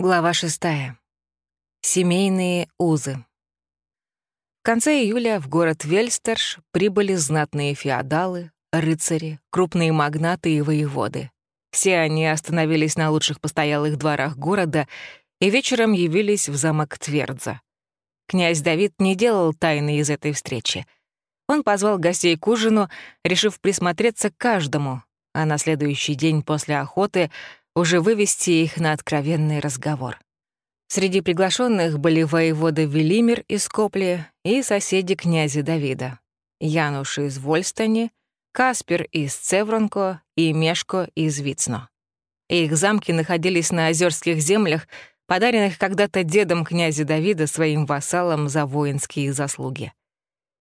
Глава шестая. Семейные узы. В конце июля в город Вельстерш прибыли знатные феодалы, рыцари, крупные магнаты и воеводы. Все они остановились на лучших постоялых дворах города и вечером явились в замок Твердза. Князь Давид не делал тайны из этой встречи. Он позвал гостей к ужину, решив присмотреться к каждому, а на следующий день после охоты уже вывести их на откровенный разговор. Среди приглашенных были воевода Велимир из Копли и соседи князя Давида, Януш из Вольстани, Каспер из Цевронко и Мешко из Вицно. Их замки находились на озерских землях, подаренных когда-то дедом князя Давида своим вассалам за воинские заслуги.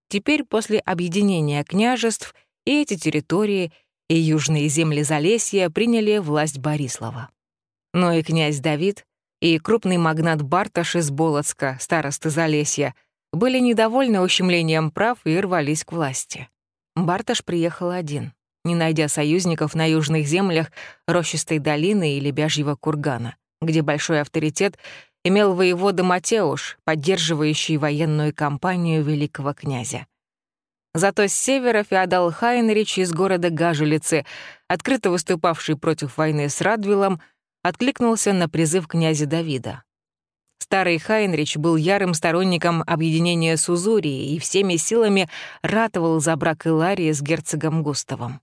Теперь, после объединения княжеств, эти территории — и южные земли Залесья приняли власть Борислава. Но и князь Давид, и крупный магнат Барташ из Болоцка, старосты Залесья, были недовольны ущемлением прав и рвались к власти. Барташ приехал один, не найдя союзников на южных землях Рощистой долины или Бяжьего кургана, где большой авторитет имел воевода Матеуш, поддерживающий военную кампанию великого князя. Зато с севера феодал Хайнрич из города Гажелицы, открыто выступавший против войны с Радвилом, откликнулся на призыв князя Давида. Старый Хайнрич был ярым сторонником объединения с Узурией и всеми силами ратовал за брак Иларии с герцогом Густавом.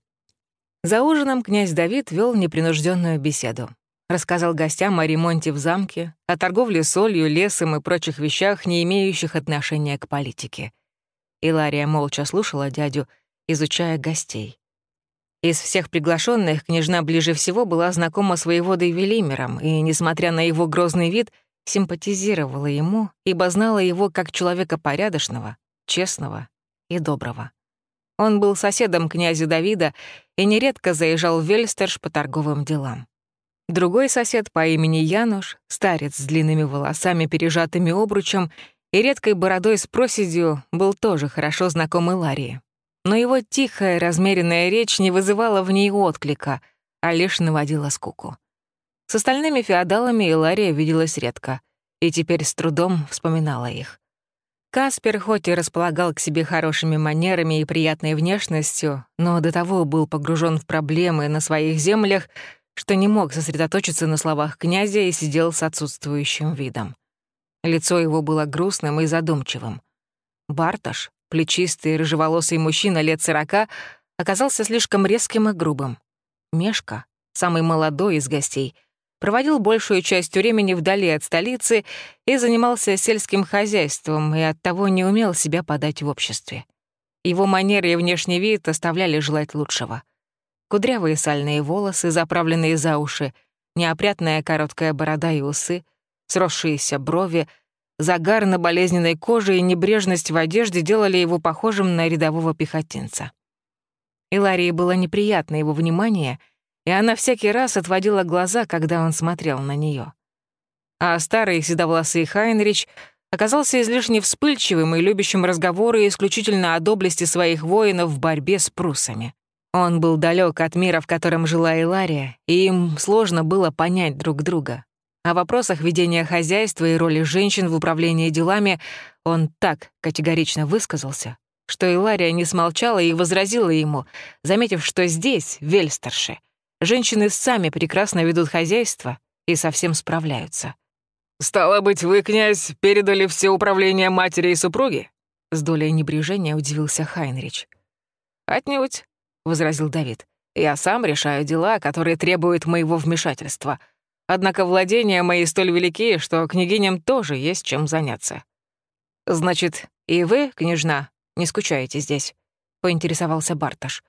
За ужином князь Давид вел непринужденную беседу. Рассказал гостям о ремонте в замке, о торговле солью, лесом и прочих вещах, не имеющих отношения к политике. Илария молча слушала дядю, изучая гостей. Из всех приглашенных княжна ближе всего была знакома с воеводой Велимером и, несмотря на его грозный вид, симпатизировала ему, ибо знала его как человека порядочного, честного и доброго. Он был соседом князя Давида и нередко заезжал в Вельстерш по торговым делам. Другой сосед по имени Януш, старец с длинными волосами, пережатыми обручем, и редкой бородой с проседью был тоже хорошо знаком Иларии. Но его тихая, размеренная речь не вызывала в ней отклика, а лишь наводила скуку. С остальными феодалами Илария виделась редко, и теперь с трудом вспоминала их. Каспер хоть и располагал к себе хорошими манерами и приятной внешностью, но до того был погружен в проблемы на своих землях, что не мог сосредоточиться на словах князя и сидел с отсутствующим видом. Лицо его было грустным и задумчивым. Барташ, плечистый рыжеволосый мужчина лет сорока, оказался слишком резким и грубым. Мешка, самый молодой из гостей, проводил большую часть времени вдали от столицы и занимался сельским хозяйством и оттого не умел себя подать в обществе. Его манеры и внешний вид оставляли желать лучшего. Кудрявые сальные волосы, заправленные за уши, неопрятная короткая борода и усы — Сросшиеся брови, загар на болезненной коже и небрежность в одежде делали его похожим на рядового пехотинца. Иларии было неприятно его внимание, и она всякий раз отводила глаза, когда он смотрел на нее. А старый седовласый Хайнрич оказался излишне вспыльчивым и любящим разговоры исключительно о доблести своих воинов в борьбе с прусами. Он был далек от мира, в котором жила Илария, и им сложно было понять друг друга. О вопросах ведения хозяйства и роли женщин в управлении делами он так категорично высказался, что Илария не смолчала и возразила ему, заметив, что здесь, в Вельстерше, женщины сами прекрасно ведут хозяйство и совсем справляются. «Стало быть, вы, князь, передали все управление матери и супруги?» С долей небрежения удивился Хайнрич. «Отнюдь», — возразил Давид. «Я сам решаю дела, которые требуют моего вмешательства». Однако владения мои столь велики, что княгиням тоже есть чем заняться. Значит, и вы, княжна, не скучаете здесь?» — поинтересовался Барташ.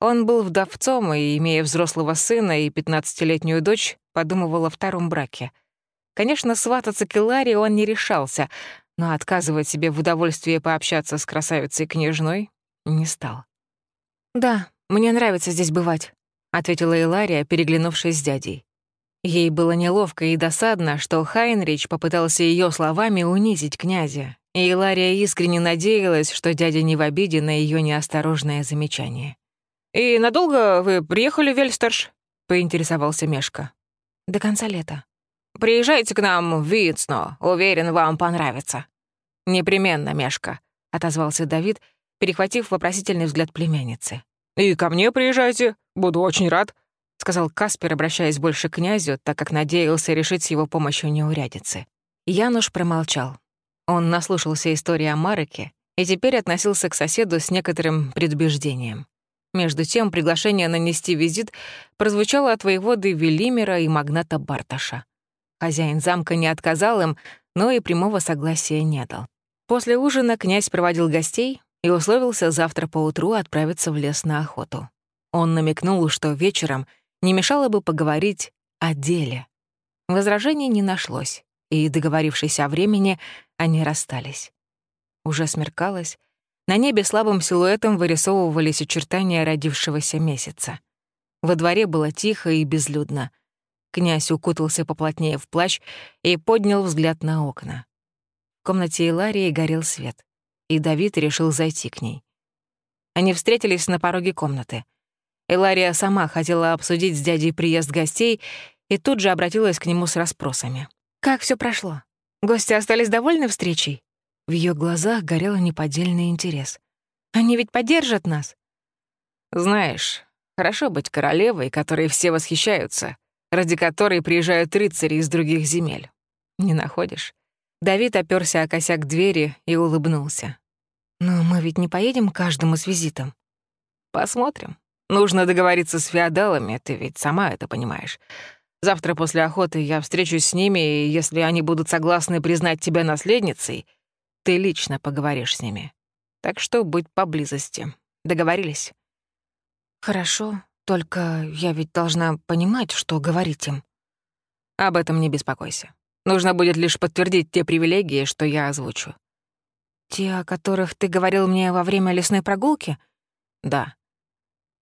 Он был вдовцом и, имея взрослого сына и пятнадцатилетнюю дочь, подумывал о втором браке. Конечно, свататься к Иларе он не решался, но отказывать себе в удовольствии пообщаться с красавицей-княжной не стал. «Да, мне нравится здесь бывать», — ответила Илария, переглянувшись с дядей. Ей было неловко и досадно, что Хайнрич попытался ее словами унизить князя, и Илария искренне надеялась, что дядя не в обиде на ее неосторожное замечание. «И надолго вы приехали в Вельстерш?» — поинтересовался Мешка. «До конца лета». приезжайте к нам в Вицно, уверен, вам понравится». «Непременно, Мешка», — отозвался Давид, перехватив вопросительный взгляд племянницы. «И ко мне приезжайте, буду очень рад», — сказал Каспер, обращаясь больше к князю, так как надеялся решить с его помощью неурядицы. Януш промолчал. Он наслушался истории о Мареке и теперь относился к соседу с некоторым предубеждением. Между тем, приглашение нанести визит прозвучало от воеводы Велимера и магната Барташа. Хозяин замка не отказал им, но и прямого согласия не дал. После ужина князь проводил гостей и условился завтра поутру отправиться в лес на охоту. Он намекнул, что вечером не мешало бы поговорить о деле. Возражений не нашлось, и, договорившись о времени, они расстались. Уже смеркалось, на небе слабым силуэтом вырисовывались очертания родившегося месяца. Во дворе было тихо и безлюдно. Князь укутался поплотнее в плащ и поднял взгляд на окна. В комнате Иларии горел свет, и Давид решил зайти к ней. Они встретились на пороге комнаты. Илария сама хотела обсудить с дядей приезд гостей и тут же обратилась к нему с расспросами. «Как все прошло? Гости остались довольны встречей?» В ее глазах горел неподдельный интерес. «Они ведь поддержат нас?» «Знаешь, хорошо быть королевой, которой все восхищаются, ради которой приезжают рыцари из других земель. Не находишь?» Давид оперся о косяк двери и улыбнулся. «Но мы ведь не поедем каждому с визитом». «Посмотрим. Нужно договориться с феодалами, ты ведь сама это понимаешь. Завтра после охоты я встречусь с ними, и если они будут согласны признать тебя наследницей, ты лично поговоришь с ними. Так что будь поблизости. Договорились?» «Хорошо, только я ведь должна понимать, что говорить им». «Об этом не беспокойся. Нужно будет лишь подтвердить те привилегии, что я озвучу». «Те, о которых ты говорил мне во время лесной прогулки?» «Да».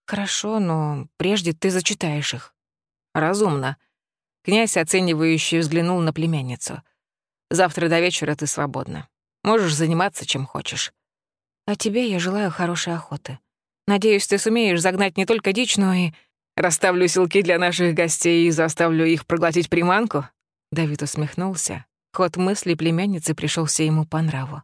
«Хорошо, но прежде ты зачитаешь их». «Разумно». Князь, оценивающий, взглянул на племянницу. «Завтра до вечера ты свободна. Можешь заниматься чем хочешь. А тебе я желаю хорошей охоты. Надеюсь, ты сумеешь загнать не только дичь, но и... Расставлю силки для наших гостей и заставлю их проглотить приманку?» Давид усмехнулся. Ход мысли племянницы пришелся ему по нраву.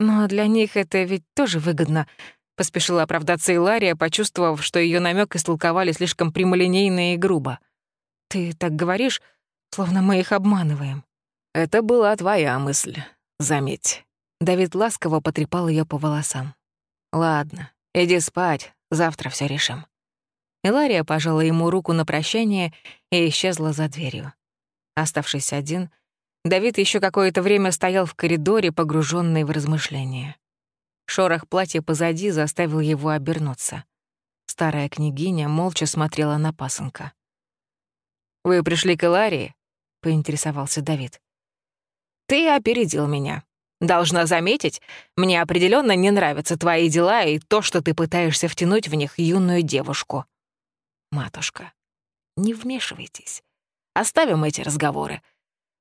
«Но для них это ведь тоже выгодно», — поспешила оправдаться Илария, почувствовав, что ее намек истолковали слишком прямолинейно и грубо. «Ты так говоришь, словно мы их обманываем». «Это была твоя мысль заметь». Давид ласково потрепал ее по волосам. «Ладно, иди спать, завтра все решим». Илария пожала ему руку на прощание и исчезла за дверью. Оставшись один, Давид еще какое-то время стоял в коридоре, погруженный в размышления. Шорох платья позади заставил его обернуться. Старая княгиня молча смотрела на пасынка. «Вы пришли к Иларии?» — поинтересовался Давид. Ты опередил меня. Должна заметить, мне определенно не нравятся твои дела и то, что ты пытаешься втянуть в них юную девушку. Матушка, не вмешивайтесь. Оставим эти разговоры.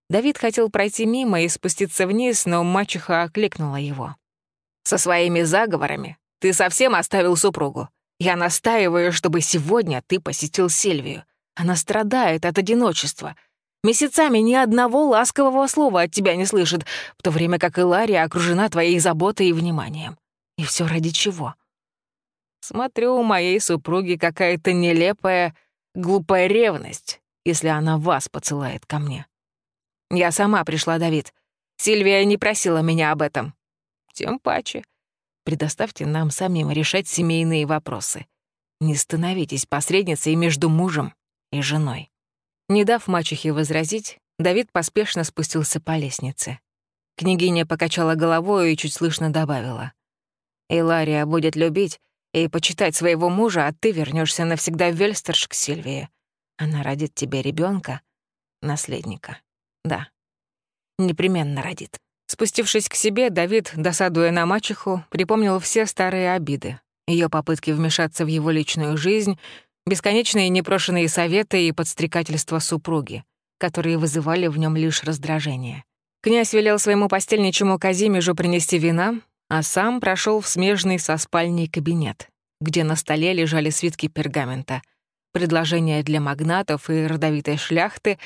Давид хотел пройти мимо и спуститься вниз, но мачеха окликнула его. «Со своими заговорами ты совсем оставил супругу. Я настаиваю, чтобы сегодня ты посетил Сильвию. Она страдает от одиночества. Месяцами ни одного ласкового слова от тебя не слышит, в то время как Илария окружена твоей заботой и вниманием. И все ради чего? Смотрю, у моей супруги какая-то нелепая, глупая ревность, если она вас поцелает ко мне. Я сама пришла, Давид. Сильвия не просила меня об этом. Тем паче. Предоставьте нам самим решать семейные вопросы. Не становитесь посредницей между мужем и женой. Не дав мачехе возразить, Давид поспешно спустился по лестнице. Княгиня покачала головой и чуть слышно добавила. «Илария будет любить и почитать своего мужа, а ты вернешься навсегда в Вельстерш к Сильвии. Она родит тебе ребенка, наследника. Да, непременно родит». Спустившись к себе, Давид, досадуя на мачеху, припомнил все старые обиды, ее попытки вмешаться в его личную жизнь, Бесконечные непрошенные советы и подстрекательства супруги, которые вызывали в нем лишь раздражение. Князь велел своему постельничему Казимежу принести вина, а сам прошел в смежный со спальней кабинет, где на столе лежали свитки пергамента, предложения для магнатов и родовитой шляхты,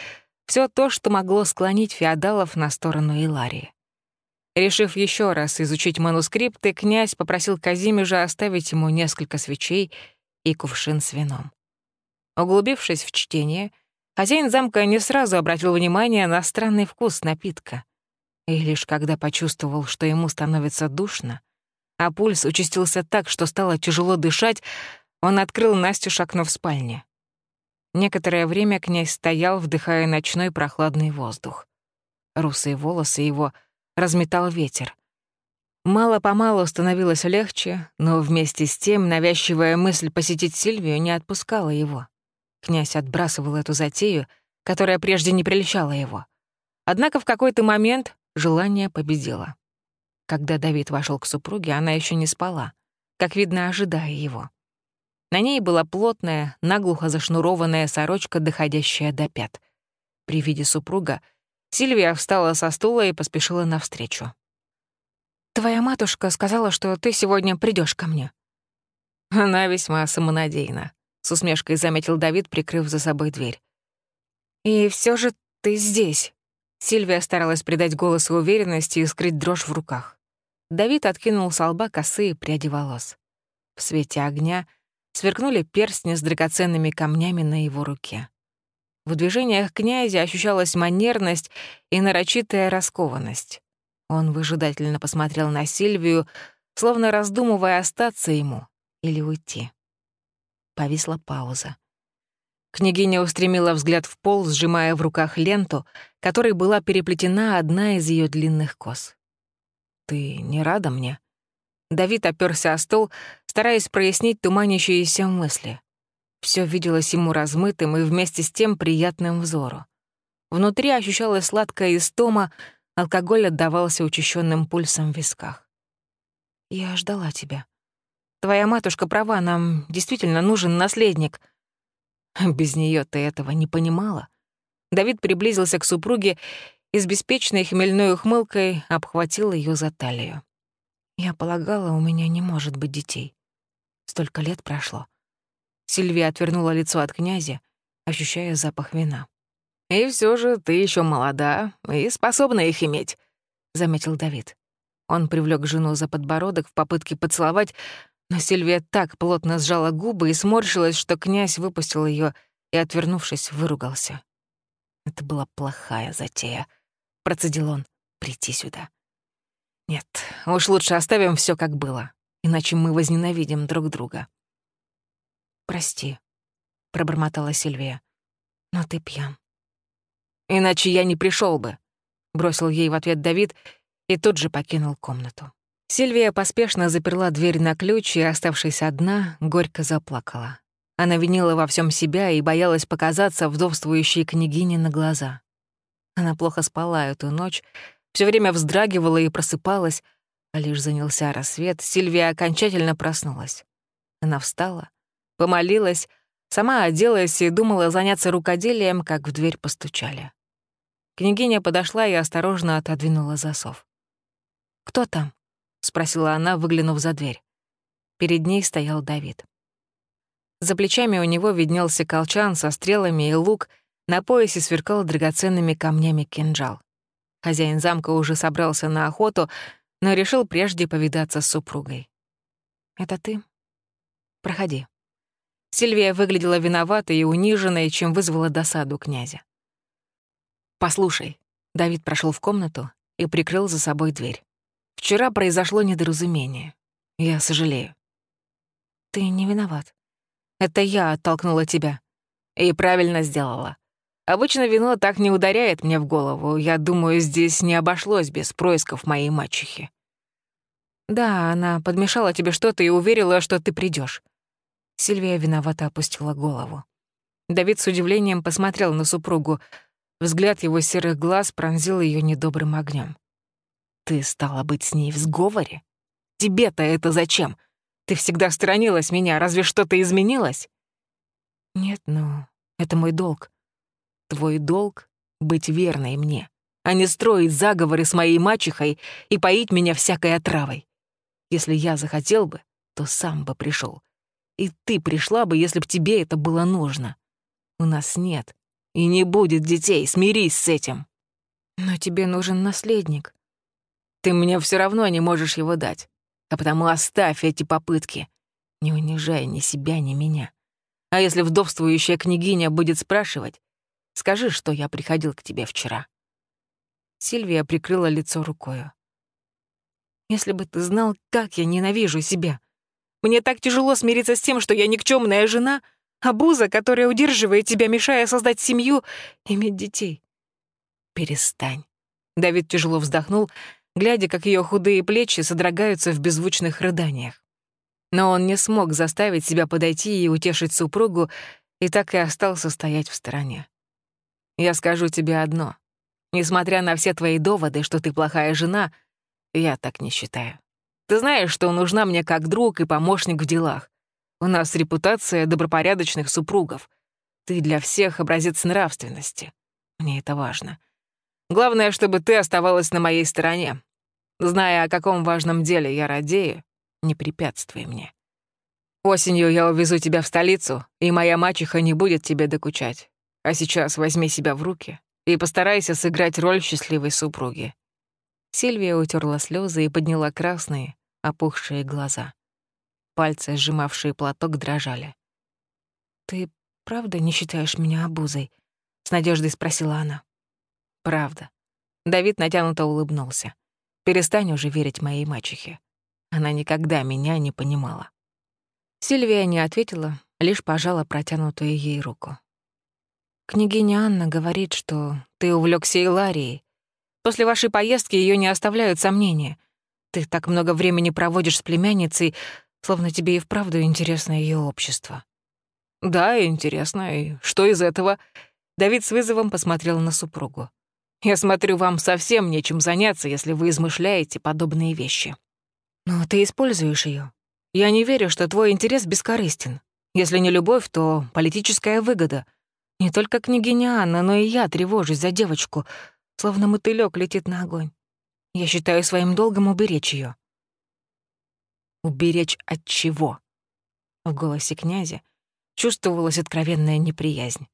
Все то, что могло склонить феодалов на сторону Иларии. Решив еще раз изучить манускрипты, князь попросил Казимежа оставить ему несколько свечей и кувшин с вином. Углубившись в чтение, хозяин замка не сразу обратил внимание на странный вкус напитка. И лишь когда почувствовал, что ему становится душно, а пульс участился так, что стало тяжело дышать, он открыл Настю окно в спальне. Некоторое время князь стоял, вдыхая ночной прохладный воздух. Русые волосы его разметал ветер. Мало-помалу становилось легче, но вместе с тем навязчивая мысль посетить Сильвию не отпускала его. Князь отбрасывал эту затею, которая прежде не прельщала его. Однако в какой-то момент желание победило. Когда Давид вошел к супруге, она еще не спала, как видно, ожидая его. На ней была плотная, наглухо зашнурованная сорочка, доходящая до пят. При виде супруга Сильвия встала со стула и поспешила навстречу. «Твоя матушка сказала, что ты сегодня придешь ко мне». Она весьма самонадеяна, с усмешкой заметил Давид, прикрыв за собой дверь. «И все же ты здесь». Сильвия старалась придать голосу уверенности и скрыть дрожь в руках. Давид откинул с лба косые пряди волос. В свете огня сверкнули перстни с драгоценными камнями на его руке. В движениях князя ощущалась манерность и нарочитая раскованность. Он выжидательно посмотрел на Сильвию, словно раздумывая, остаться ему или уйти. Повисла пауза. Княгиня устремила взгляд в пол, сжимая в руках ленту, которой была переплетена одна из ее длинных кос. «Ты не рада мне?» Давид оперся о стол, стараясь прояснить туманящиеся мысли. Все виделось ему размытым и вместе с тем приятным взору. Внутри ощущалась сладкая истома, алкоголь отдавался учащенным пульсом в висках. «Я ждала тебя. Твоя матушка права, нам действительно нужен наследник». Без нее ты этого не понимала. Давид приблизился к супруге и с беспечной хмельной ухмылкой обхватил ее за талию. Я полагала, у меня не может быть детей. Столько лет прошло. Сильвия отвернула лицо от князя, ощущая запах вина. «И все же ты еще молода и способна их иметь», — заметил Давид. Он привлек жену за подбородок в попытке поцеловать, но Сильвия так плотно сжала губы и сморщилась, что князь выпустил ее и, отвернувшись, выругался. Это была плохая затея — процедил он, — прийти сюда. Нет, уж лучше оставим все как было, иначе мы возненавидим друг друга. «Прости», — пробормотала Сильвия, — «но ты пьян». «Иначе я не пришел бы», — бросил ей в ответ Давид и тут же покинул комнату. Сильвия поспешно заперла дверь на ключ и, оставшись одна, горько заплакала. Она винила во всем себя и боялась показаться вдовствующей княгине на глаза. Она плохо спала эту ночь, все время вздрагивала и просыпалась, а лишь занялся рассвет, Сильвия окончательно проснулась. Она встала, помолилась, сама оделась и думала заняться рукоделием, как в дверь постучали. Княгиня подошла и осторожно отодвинула засов. «Кто там?» — спросила она, выглянув за дверь. Перед ней стоял Давид. За плечами у него виднелся колчан со стрелами и лук — на поясе сверкал драгоценными камнями кинжал. Хозяин замка уже собрался на охоту, но решил прежде повидаться с супругой. «Это ты? Проходи». Сильвия выглядела виноватой и униженной, чем вызвала досаду князя. «Послушай», — Давид прошел в комнату и прикрыл за собой дверь. «Вчера произошло недоразумение. Я сожалею». «Ты не виноват. Это я оттолкнула тебя. И правильно сделала. Обычно вино так не ударяет мне в голову. Я думаю, здесь не обошлось без происков моей мачехи. Да, она подмешала тебе что-то и уверила, что ты придешь. Сильвия виновато опустила голову. Давид с удивлением посмотрел на супругу. Взгляд его серых глаз пронзил ее недобрым огнем. «Ты стала быть с ней в сговоре? Тебе-то это зачем? Ты всегда сторонилась меня, разве что-то изменилось?» «Нет, но это мой долг. Твой долг — быть верной мне, а не строить заговоры с моей мачехой и поить меня всякой отравой. Если я захотел бы, то сам бы пришел. И ты пришла бы, если б тебе это было нужно. У нас нет И не будет детей, смирись с этим. Но тебе нужен наследник. Ты мне все равно не можешь его дать. А потому оставь эти попытки. Не унижай ни себя, ни меня. А если вдовствующая княгиня будет спрашивать, скажи, что я приходил к тебе вчера. Сильвия прикрыла лицо рукою. «Если бы ты знал, как я ненавижу себя. Мне так тяжело смириться с тем, что я никчемная жена, обуза, которая удерживает тебя, мешая создать семью, иметь детей». «Перестань». Давид тяжело вздохнул, глядя, как ее худые плечи содрогаются в беззвучных рыданиях. Но он не смог заставить себя подойти и утешить супругу, и так и остался стоять в стороне. «Я скажу тебе одно. Несмотря на все твои доводы, что ты плохая жена, я так не считаю. Ты знаешь, что нужна мне как друг и помощник в делах. У нас репутация добропорядочных супругов. Ты для всех образец нравственности. Мне это важно. Главное, чтобы ты оставалась на моей стороне. Зная, о каком важном деле я радею, не препятствуй мне. Осенью я увезу тебя в столицу, и моя мачеха не будет тебе докучать. А сейчас возьми себя в руки и постарайся сыграть роль счастливой супруги». Сильвия утерла слезы и подняла красные, опухшие глаза. Пальцы, сжимавшие платок, дрожали. «Ты правда не считаешь меня обузой?» — с надеждой спросила она. «Правда». Давид натянуто улыбнулся. «Перестань уже верить моей мачехе. Она никогда меня не понимала». Сильвия не ответила, лишь пожала протянутую ей руку. Княгиня Анна говорит, что ты увлекся Иларией. После вашей поездки ее не оставляют сомнения. Ты так много времени проводишь с племянницей, словно тебе и вправду интересно ее общество. Да, интересно. И что из этого? Давид с вызовом посмотрел на супругу. Я смотрю, вам совсем нечем заняться, если вы измышляете подобные вещи. Но ты используешь ее. Я не верю, что твой интерес бескорыстен. Если не любовь, то политическая выгода. Не только княгиня Анна, но и я тревожусь за девочку, словно мотылёк летит на огонь. Я считаю своим долгом уберечь ее. Уберечь от чего? В голосе князя чувствовалась откровенная неприязнь.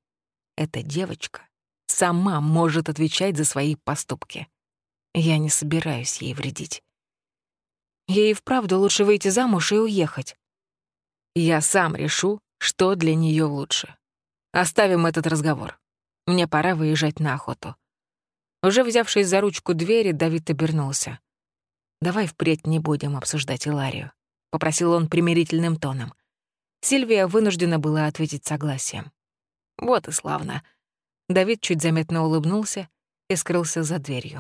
Эта девочка сама может отвечать за свои поступки. Я не собираюсь ей вредить. Ей вправду лучше выйти замуж и уехать. Я сам решу, что для нее лучше. Оставим этот разговор. Мне пора выезжать на охоту. Уже взявшись за ручку двери, Давид обернулся. «Давай впредь не будем обсуждать Иларию», — попросил он примирительным тоном. Сильвия вынуждена была ответить согласием. «Вот и славно». Давид чуть заметно улыбнулся и скрылся за дверью.